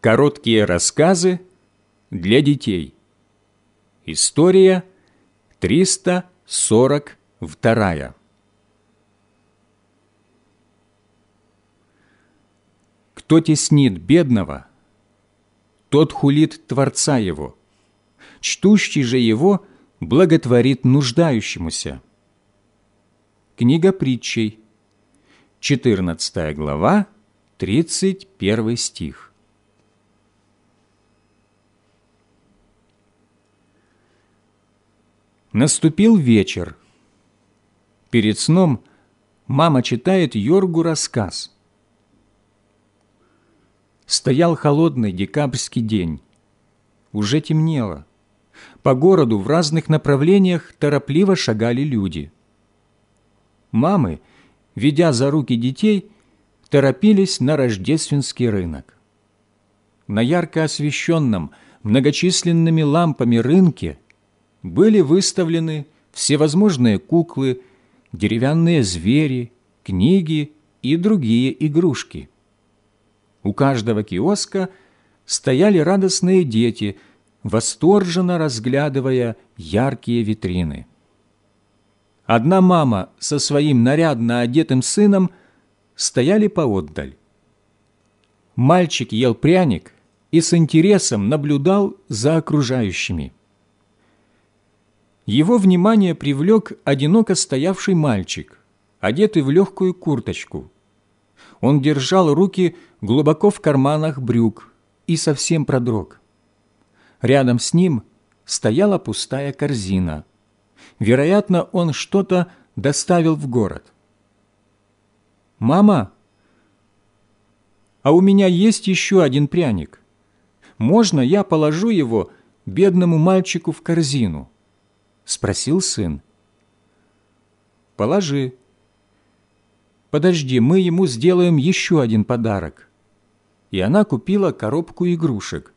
Короткие рассказы для детей. История 342. Кто теснит бедного, тот хулит Творца его, чтущий же его благотворит нуждающемуся. Книга притчей, 14 глава, 31 стих. Наступил вечер. Перед сном мама читает Йоргу рассказ. Стоял холодный декабрьский день. Уже темнело. По городу в разных направлениях торопливо шагали люди. Мамы, ведя за руки детей, торопились на рождественский рынок. На ярко освещенном многочисленными лампами рынке были выставлены всевозможные куклы, деревянные звери, книги и другие игрушки. У каждого киоска стояли радостные дети, восторженно разглядывая яркие витрины. Одна мама со своим нарядно одетым сыном стояли поотдаль. Мальчик ел пряник и с интересом наблюдал за окружающими. Его внимание привлек одиноко стоявший мальчик, одетый в легкую курточку. Он держал руки глубоко в карманах брюк и совсем продрог. Рядом с ним стояла пустая корзина – Вероятно, он что-то доставил в город. «Мама, а у меня есть еще один пряник. Можно я положу его бедному мальчику в корзину?» – спросил сын. «Положи. Подожди, мы ему сделаем еще один подарок». И она купила коробку игрушек,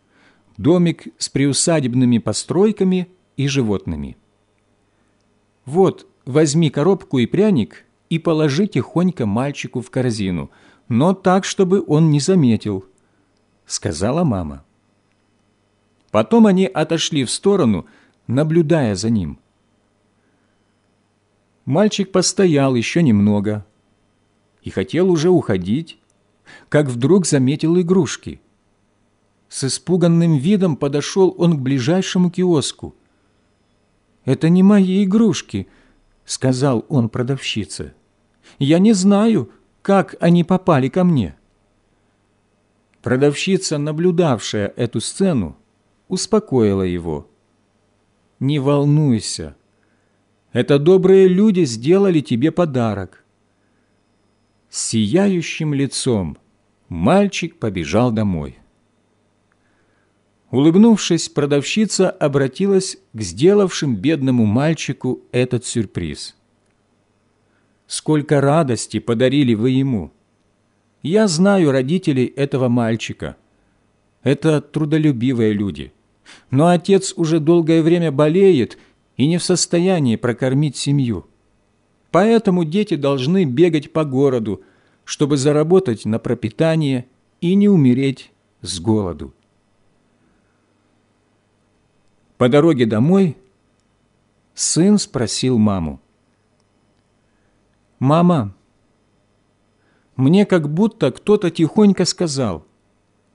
домик с приусадебными постройками и животными. «Вот, возьми коробку и пряник и положи тихонько мальчику в корзину, но так, чтобы он не заметил», — сказала мама. Потом они отошли в сторону, наблюдая за ним. Мальчик постоял еще немного и хотел уже уходить, как вдруг заметил игрушки. С испуганным видом подошел он к ближайшему киоску — «Это не мои игрушки», — сказал он продавщице. «Я не знаю, как они попали ко мне». Продавщица, наблюдавшая эту сцену, успокоила его. «Не волнуйся. Это добрые люди сделали тебе подарок». С сияющим лицом мальчик побежал домой. Улыбнувшись, продавщица обратилась к сделавшим бедному мальчику этот сюрприз. «Сколько радости подарили вы ему! Я знаю родителей этого мальчика. Это трудолюбивые люди. Но отец уже долгое время болеет и не в состоянии прокормить семью. Поэтому дети должны бегать по городу, чтобы заработать на пропитание и не умереть с голоду. По дороге домой сын спросил маму. «Мама, мне как будто кто-то тихонько сказал,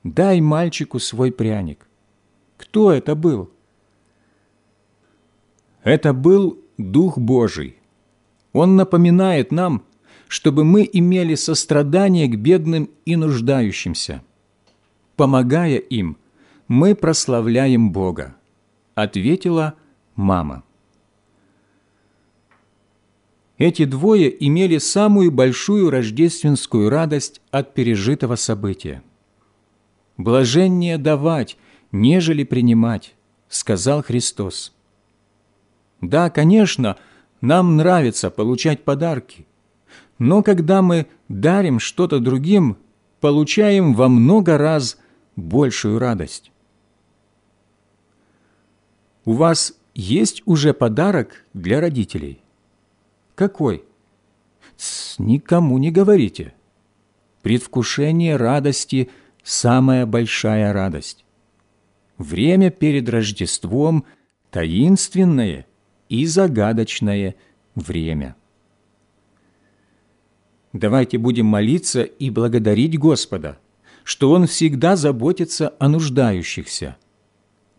дай мальчику свой пряник. Кто это был?» Это был Дух Божий. Он напоминает нам, чтобы мы имели сострадание к бедным и нуждающимся. Помогая им, мы прославляем Бога ответила мама. Эти двое имели самую большую рождественскую радость от пережитого события. «Блаженнее давать, нежели принимать», — сказал Христос. Да, конечно, нам нравится получать подарки, но когда мы дарим что-то другим, получаем во много раз большую радость. У вас есть уже подарок для родителей? Какой? Тс, никому не говорите. Предвкушение радости самая большая радость. Время перед Рождеством – таинственное и загадочное время. Давайте будем молиться и благодарить Господа, что Он всегда заботится о нуждающихся.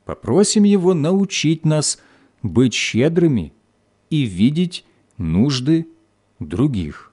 Попросим Его научить нас быть щедрыми и видеть нужды других.